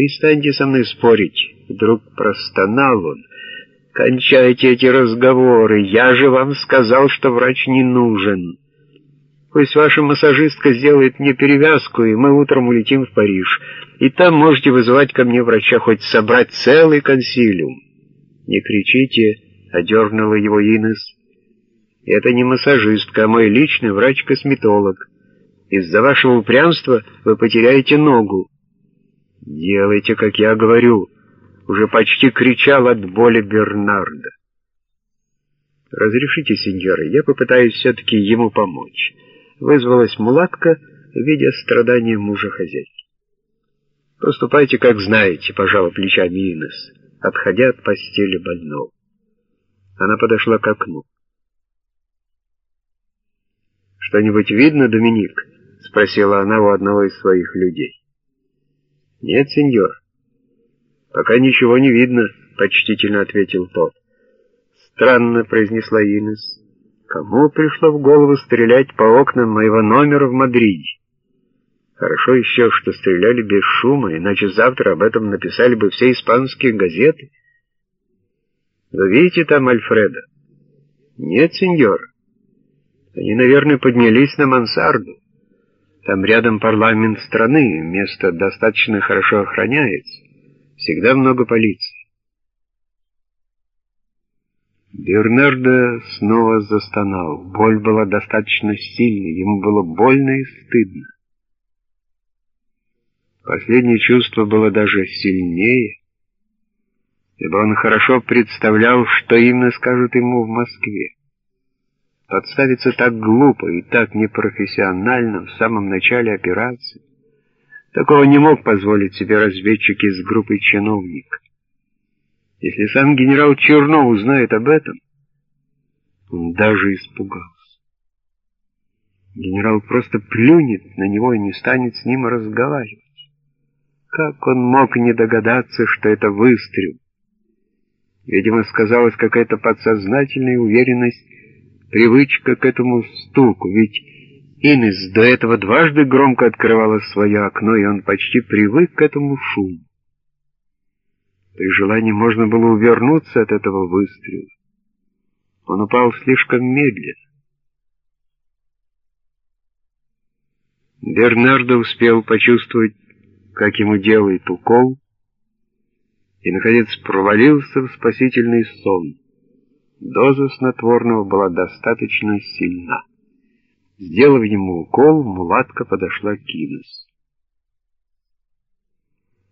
«Перестаньте со мной спорить!» Вдруг простонал он. «Кончайте эти разговоры! Я же вам сказал, что врач не нужен!» Пусть ваша массажистка сделает мне перевязку, и мы утром улетим в Париж. И там можете вызывать ко мне врача, хоть собрать целый консилиум. Не кричите, — одернула его Инес. Это не массажистка, а мой личный врач-косметолог. Из-за вашего упрямства вы потеряете ногу. Делайте, как я говорю, — уже почти кричал от боли Бернарда. Разрешите, сеньоры, я попытаюсь все-таки ему помочь вызвалась мулатка, видя страдания мужа хозяйки. «Поступайте, как знаете», — пожала плечами Инес, отходя от постели больного. Она подошла к окну. «Что-нибудь видно, Доминик?» — спросила она у одного из своих людей. «Нет, сеньор». «Пока ничего не видно», — почтительно ответил тот. «Странно», — произнесла Инес. Кому пришло в голову стрелять по окнам моего номера в Мадриде? Хорошо еще, что стреляли без шума, иначе завтра об этом написали бы все испанские газеты. Вы видите там Альфреда? Нет, сеньор. Они, наверное, поднялись на мансарду. Там рядом парламент страны, место достаточно хорошо охраняется. Всегда много полиции. Бернардо снова застонал. Боль была достаточно сильной, ему было больно и стыдно. Последнее чувство было даже сильнее, ибо он хорошо представлял, что именно скажут ему в Москве. Подставиться так глупо и так непрофессионально в самом начале операции, такого не мог позволить себе разведчик из группы чиновников. Если сам генерал Чернов узнает об этом, он даже испугался. Генерал просто плюнет на него и не станет с ним разговаривать. Как он мог не догадаться, что это выстрел? Видимо, сказалась какая-то подсознательная уверенность, привычка к этому стуку, ведь Инес до этого дважды громко открывала свое окно, и он почти привык к этому шуму. При желании можно было увернуться от этого выстрела. Он упал слишком медленно. Бернардо успел почувствовать, как ему делает укол, и, наконец, провалился в спасительный сон. Доза снотворного была достаточно сильна. Сделав ему укол, мулатка подошла к Кинес.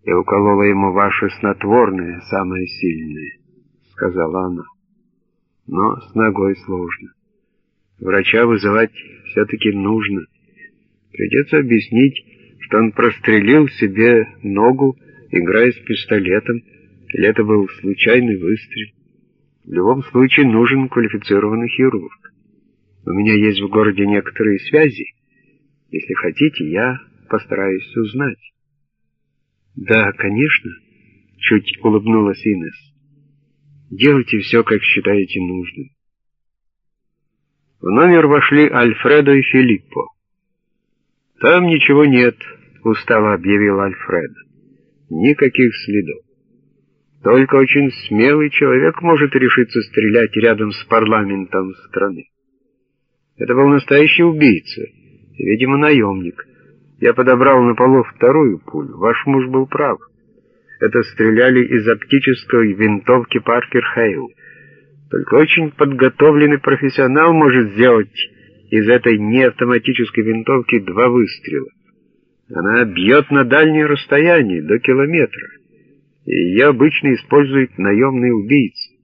«Я уколола ему ваше снотворное, самое сильное», — сказала она. «Но с ногой сложно. Врача вызывать все-таки нужно. Придется объяснить, что он прострелил себе ногу, играя с пистолетом, или это был случайный выстрел. В любом случае нужен квалифицированный хирург. У меня есть в городе некоторые связи. Если хотите, я постараюсь узнать». «Да, конечно», — чуть улыбнулась Инес. «Делайте все, как считаете нужным». В номер вошли Альфредо и Филиппо. «Там ничего нет», — устало объявил Альфредо. «Никаких следов. Только очень смелый человек может решиться стрелять рядом с парламентом страны. Это был настоящий убийца, видимо, наемник». Я подобрал на полу вторую пулю. Ваш муж был прав. Это стреляли из оптической винтовки Паркер Хейл. Только очень подготовленный профессионал может сделать из этой неавтоматической винтовки два выстрела. Она бьет на дальнее расстояние, до километра. Ее обычно используют наемные убийцы.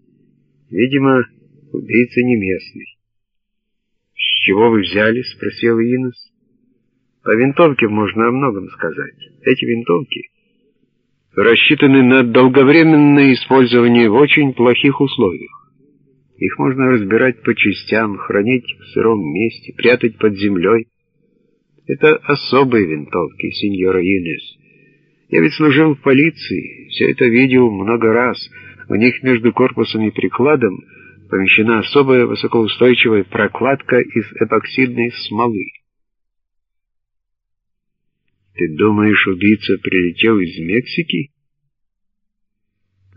Видимо, убийца не местный. «С чего вы взяли?» — спросил Инес. По винтовке можно о многом сказать. Эти винтовки рассчитаны на долговременное использование в очень плохих условиях. Их можно разбирать по частям, хранить в сыром месте, прятать под землей. Это особые винтовки, сеньора Юнес. Я ведь служил в полиции, все это видел много раз. У них между корпусом и прикладом помещена особая высокоустойчивая прокладка из эпоксидной смолы. Ты думаешь, убийца прилетел из Мексики?